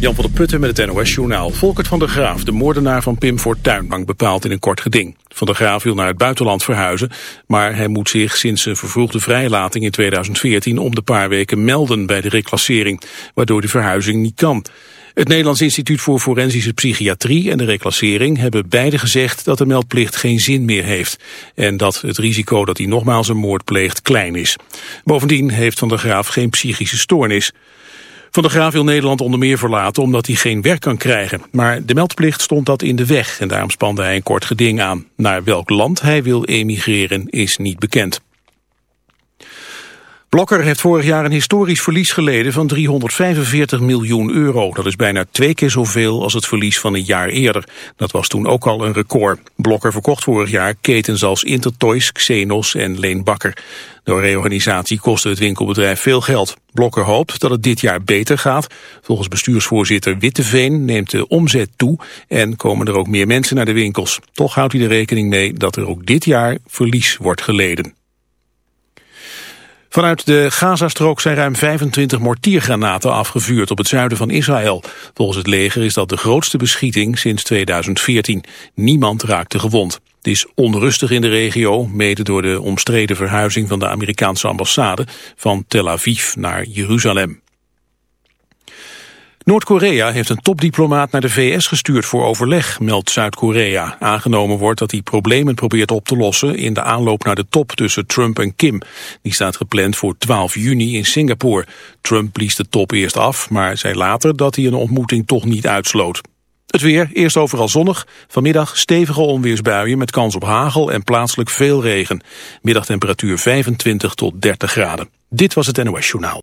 Jan van der Putten met het NOS-journaal. Volkert van der Graaf, de moordenaar van Pim Fortuyn, lang bepaald in een kort geding. Van der Graaf wil naar het buitenland verhuizen, maar hij moet zich sinds zijn vervroegde vrijlating in 2014 om de paar weken melden bij de reclassering, waardoor de verhuizing niet kan. Het Nederlands Instituut voor Forensische Psychiatrie en de reclassering hebben beide gezegd dat de meldplicht geen zin meer heeft en dat het risico dat hij nogmaals een moord pleegt klein is. Bovendien heeft Van der Graaf geen psychische stoornis. Van der Graaf wil Nederland onder meer verlaten omdat hij geen werk kan krijgen. Maar de meldplicht stond dat in de weg en daarom spande hij een kort geding aan. Naar welk land hij wil emigreren is niet bekend. Blokker heeft vorig jaar een historisch verlies geleden van 345 miljoen euro. Dat is bijna twee keer zoveel als het verlies van een jaar eerder. Dat was toen ook al een record. Blokker verkocht vorig jaar ketens als Intertoys, Xenos en Leen Bakker. De reorganisatie kostte het winkelbedrijf veel geld. Blokker hoopt dat het dit jaar beter gaat. Volgens bestuursvoorzitter Witteveen neemt de omzet toe en komen er ook meer mensen naar de winkels. Toch houdt hij er rekening mee dat er ook dit jaar verlies wordt geleden. Vanuit de Gazastrook zijn ruim 25 mortiergranaten afgevuurd op het zuiden van Israël. Volgens het leger is dat de grootste beschieting sinds 2014. Niemand raakte gewond. Het is onrustig in de regio, mede door de omstreden verhuizing van de Amerikaanse ambassade van Tel Aviv naar Jeruzalem. Noord-Korea heeft een topdiplomaat naar de VS gestuurd voor overleg, meldt Zuid-Korea. Aangenomen wordt dat hij problemen probeert op te lossen in de aanloop naar de top tussen Trump en Kim. Die staat gepland voor 12 juni in Singapore. Trump blies de top eerst af, maar zei later dat hij een ontmoeting toch niet uitsloot. Het weer, eerst overal zonnig. Vanmiddag stevige onweersbuien met kans op hagel en plaatselijk veel regen. Middagtemperatuur 25 tot 30 graden. Dit was het NOS Journaal.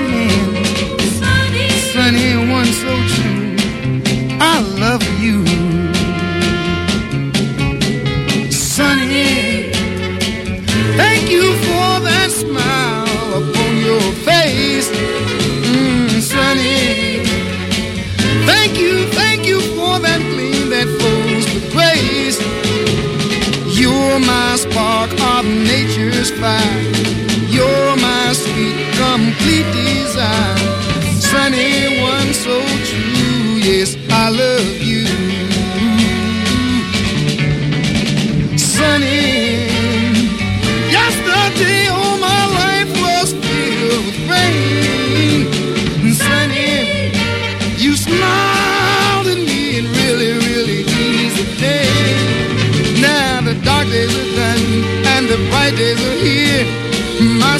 satisfied.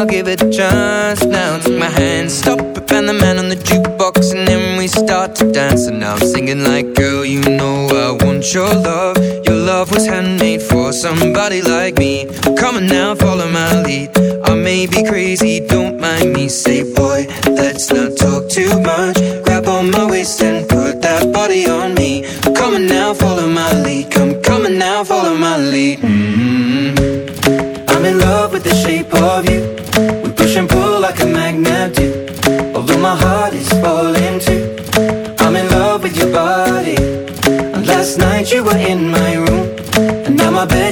I'll give it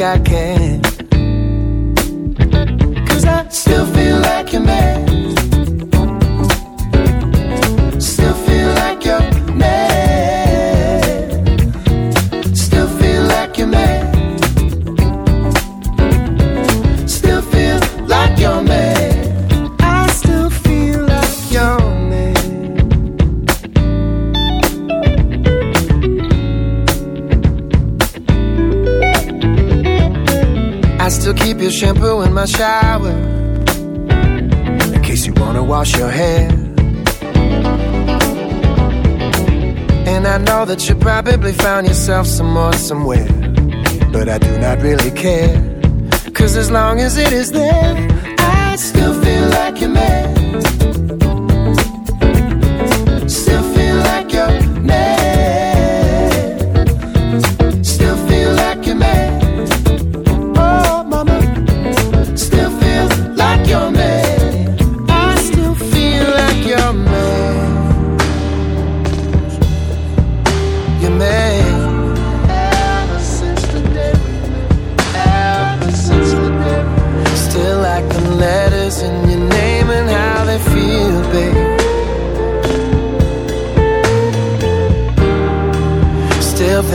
I can. long as it is the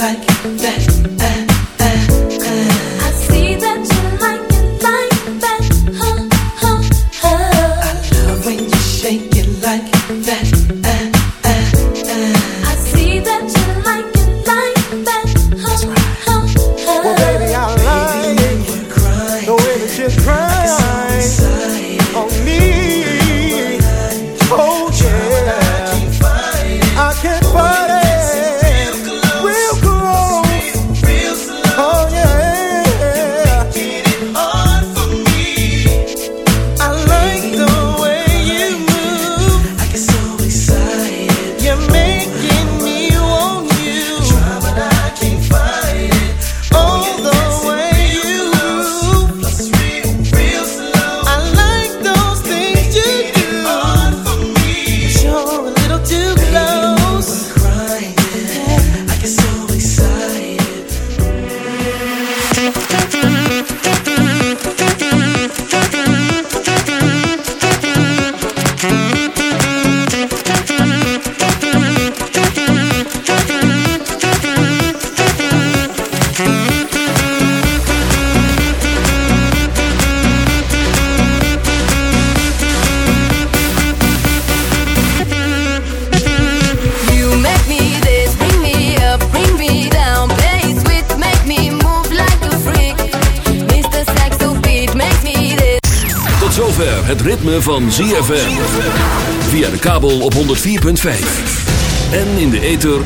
like that.